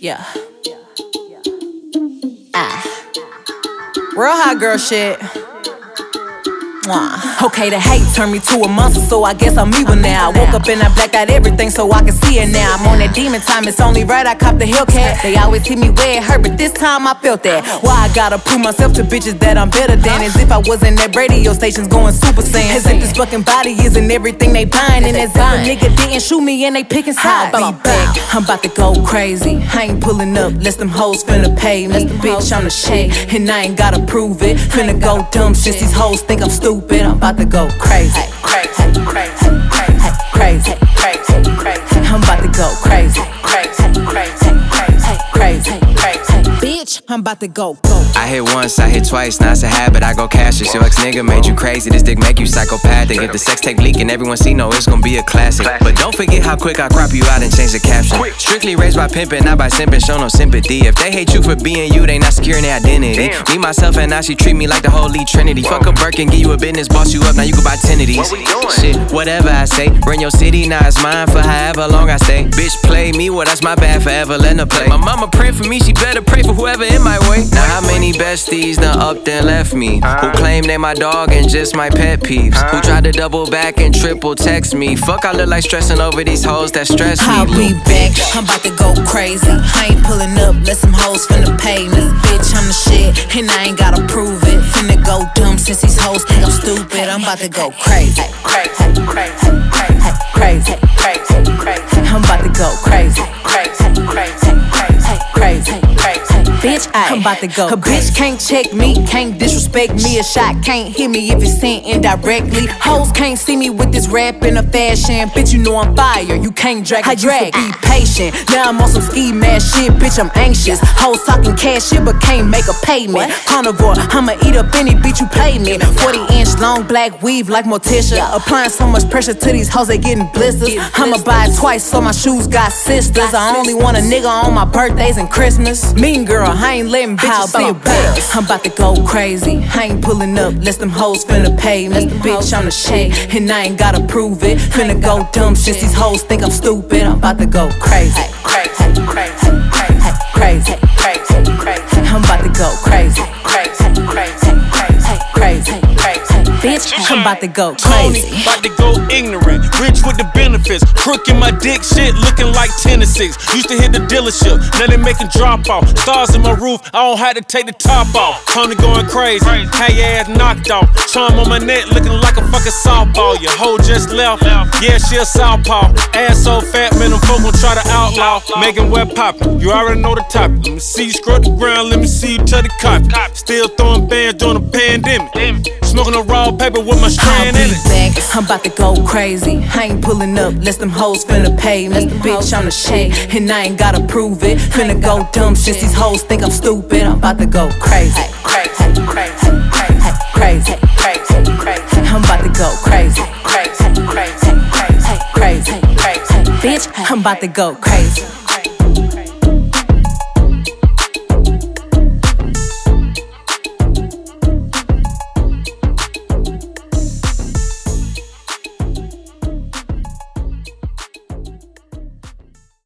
Yeah. Yeah. Ah. Real hot girl shit. Okay, the hate turned me to a monster, so I guess I'm evil now. I woke up and I blacked out everything so I can see it now. I'm on that demon time, it's only right I cop the Hellcat. They always hit me where it hurt, but this time I felt that. Why I gotta prove myself to bitches that I'm better than? As if I wasn't at radio stations going super saiyan. As if this fucking body isn't everything they buying. And as if a nigga didn't shoot me and they picking sides. Be back, I'm about to go crazy. I ain't pulling up, less them hoes finna pay me. Bitch, I'm the shit, and I ain't gotta prove it. Finna go dumb since these hoes think I'm stupid. I'm about to go crazy. Crazy, crazy, crazy, crazy, crazy, crazy. I'm about to go crazy. Crazy, I'm about to go, go. I hit once, I hit twice, now it's a habit, I go cash it. Your ex nigga made you crazy, this dick make you psychopathic. If the sex tape leak and everyone see, no, it's gonna be a classic. But don't forget how quick I crop you out and change the caption. Strictly raised by pimping, not by simping, show no sympathy. If they hate you for being you, they not securing their identity. Me, myself, and I, she treat me like the holy trinity. Fuck a Birkin, give you a business, boss you up, now you can buy 10 of these. Shit, whatever I say, run your city, now it's mine for however long I stay. Bitch, play me, well, that's my bad forever, letting her play. My mama pray for me, she better pray for whoever in my way. Now, how many besties done up then left me? Who claim they my dog and just my pet peeves? Who tried to double back and triple text me? Fuck, I look like stressing over these hoes that stress me. I'll be back. I'm about to go crazy. I ain't pulling up, let some hoes finna pay me. Bitch, I'm the shit, and I ain't gotta prove it. Finna go dumb since these hoes think I'm stupid. I'm about to go crazy. Crazy, crazy, crazy, crazy, crazy, crazy. I'm about to go crazy. Crazy, Bitch, I'm about to go. A bitch can't check me, can't disrespect me. A shot can't hit me if it's sent indirectly. Hoes can't see me with this rap in a fashion. Bitch, you know I'm fire. You can't drag. I drag. Be patient. Now I'm on some ski mask shit. Bitch, I'm anxious. Hoes talking cash shit, but can't make a payment. Carnivore, I'ma eat up any bitch you pay me. 40 inch long black weave like Morticia. Applying so much pressure to these hoes, they getting blisters. I'ma buy it twice so my shoes got sisters. I only want a nigga on my birthdays and Christmas. Mean girl, I ain't letting bitches see a better. I'm about to go crazy. I ain't pulling up, less them hoes finna pay me. Bitch, I'm the shit, and I ain't gotta prove it. Finna go dumb since these hoes think I'm stupid. I'm about to go crazy. Crazy, crazy, crazy, crazy, crazy, crazy. I'm about to go crazy. Crazy, crazy, crazy, crazy, crazy. Bitch, I'm about to go Tony, crazy. about to go ignorant. Rich with the benefits. Crook in my dick shit, looking like 10 to 6. Used to hit the dealership, now they making drop off. Stars in my roof, I don't have to take the top off. Tony going crazy, had your ass knocked off. Charm on my neck, looking like a fucking softball. Your hoe just left, yeah, she a southpaw. Ass so fat, man, them folk gon' try to outlaw. Making web poppin', you already know the topic. Let me see you scrub the ground, let me see you touch the carpet. Still throwing bands during the pandemic. Smoking a raw paper with my I'll strand in be it. back. I'm about to go crazy. I ain't pulling up, less them hoes finna pay me. Bitch, I'm the shit, and I ain't gotta prove it. Finna go dumb since these hoes think I'm stupid. I'm about to go crazy. Crazy, crazy, crazy, crazy, crazy, crazy. I'm about to go crazy. Crazy, crazy, crazy, crazy, crazy. Bitch, I'm about to go crazy.